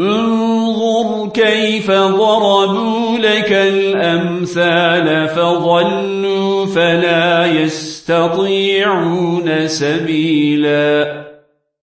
انظر كيف ضربوا لك الأمثال فضلوا فلا يستطيعون سبيلا.